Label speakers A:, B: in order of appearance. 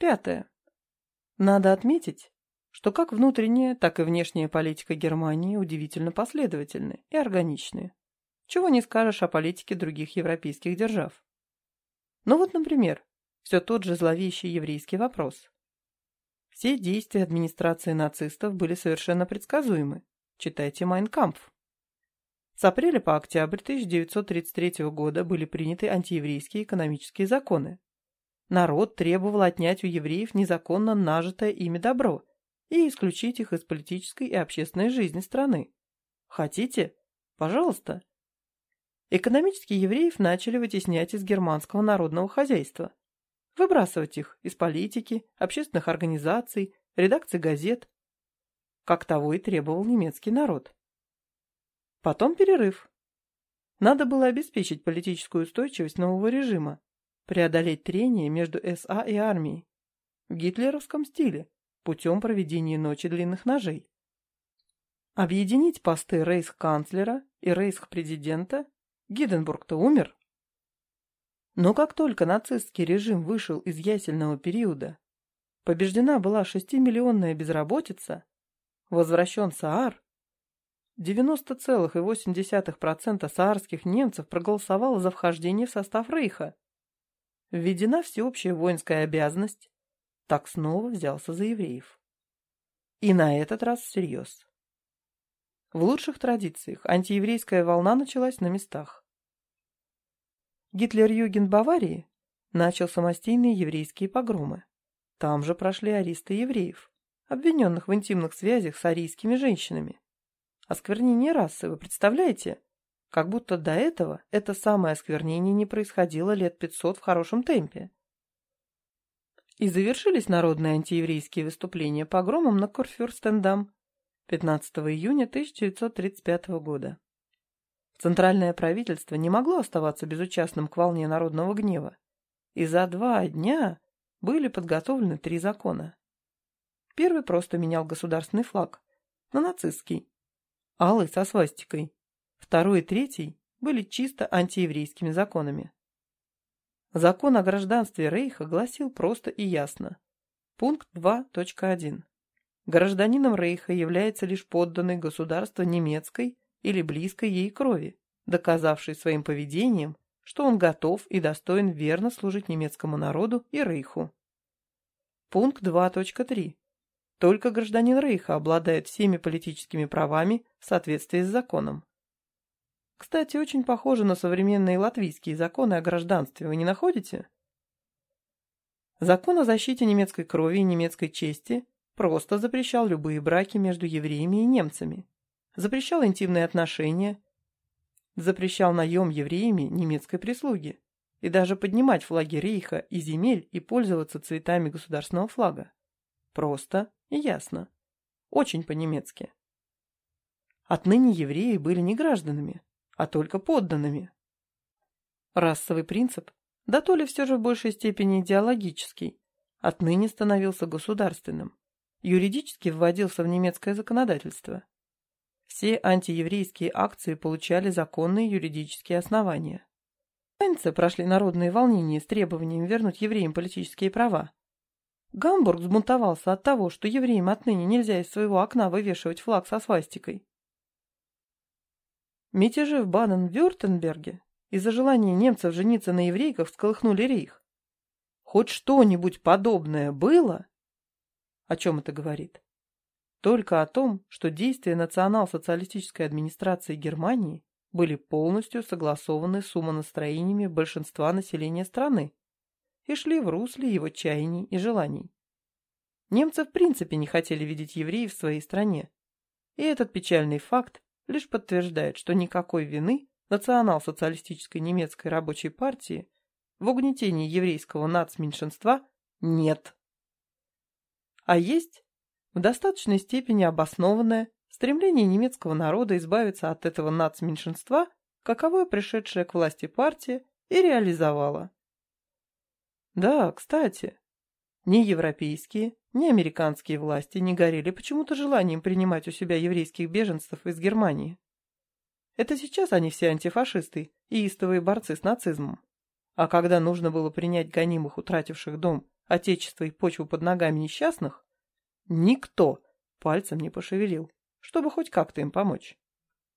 A: Пятое. Надо отметить, что как внутренняя, так и внешняя политика Германии удивительно последовательны и органичны. Чего не скажешь о политике других европейских держав. Ну вот, например, все тот же зловещий еврейский вопрос. Все действия администрации нацистов были совершенно предсказуемы. Читайте «Майнкампф». С апреля по октябрь 1933 года были приняты антиеврейские экономические законы. Народ требовал отнять у евреев незаконно нажитое ими добро и исключить их из политической и общественной жизни страны. Хотите? Пожалуйста. Экономические евреев начали вытеснять из германского народного хозяйства, выбрасывать их из политики, общественных организаций, редакций газет, как того и требовал немецкий народ. Потом перерыв. Надо было обеспечить политическую устойчивость нового режима, преодолеть трение между СА и армией в гитлеровском стиле путем проведения ночи длинных ножей. Объединить посты рейхсканцлера и рейхспрезидента Гиденбург-то умер. Но как только нацистский режим вышел из ясельного периода, побеждена была шестимиллионная безработица, возвращен Саар, 90,8% саарских немцев проголосовало за вхождение в состав Рейха. Введена всеобщая воинская обязанность. Так снова взялся за евреев. И на этот раз всерьез. В лучших традициях антиеврейская волна началась на местах. Гитлер-Юген Баварии начал самостийные еврейские погромы. Там же прошли аристы евреев, обвиненных в интимных связях с арийскими женщинами. Осквернение расы, вы представляете? Как будто до этого это самое осквернение не происходило лет 500 в хорошем темпе. И завершились народные антиеврейские выступления погромом на Корфюрстендам 15 июня 1935 года. Центральное правительство не могло оставаться безучастным к волне народного гнева, и за два дня были подготовлены три закона. Первый просто менял государственный флаг на нацистский, алый со свастикой. Второй и третий были чисто антиеврейскими законами. Закон о гражданстве Рейха гласил просто и ясно. Пункт 2.1. Гражданином Рейха является лишь подданный государства немецкой или близкой ей крови, доказавший своим поведением, что он готов и достоин верно служить немецкому народу и Рейху. Пункт 2.3. Только гражданин Рейха обладает всеми политическими правами в соответствии с законом. Кстати, очень похоже на современные латвийские законы о гражданстве, вы не находите? Закон о защите немецкой крови и немецкой чести просто запрещал любые браки между евреями и немцами, запрещал интимные отношения, запрещал наем евреями немецкой прислуги и даже поднимать флаги рейха и земель и пользоваться цветами государственного флага. Просто и ясно. Очень по-немецки. Отныне евреи были не гражданами, а только подданными. Расовый принцип, да то ли все же в большей степени идеологический, отныне становился государственным, юридически вводился в немецкое законодательство. Все антиеврейские акции получали законные юридические основания. Франции прошли народные волнения с требованием вернуть евреям политические права, Гамбург взбунтовался от того, что евреям отныне нельзя из своего окна вывешивать флаг со свастикой. Мятежи в Баден-Вюртемберге из-за желания немцев жениться на еврейках всколыхнули рейх. Хоть что-нибудь подобное было? О чем это говорит? Только о том, что действия национал-социалистической администрации Германии были полностью согласованы с умонастроениями большинства населения страны и шли в русле его чаяний и желаний. Немцы в принципе не хотели видеть евреев в своей стране, и этот печальный факт лишь подтверждает, что никакой вины национал-социалистической немецкой рабочей партии в угнетении еврейского нацменьшинства нет. А есть в достаточной степени обоснованное стремление немецкого народа избавиться от этого нацменьшинства, каковое пришедшая к власти партия и реализовала. Да, кстати, ни европейские, ни американские власти не горели почему-то желанием принимать у себя еврейских беженцев из Германии. Это сейчас они все антифашисты и истовые борцы с нацизмом. А когда нужно было принять гонимых, утративших дом, отечество и почву под ногами несчастных, никто пальцем не пошевелил, чтобы хоть как-то им помочь.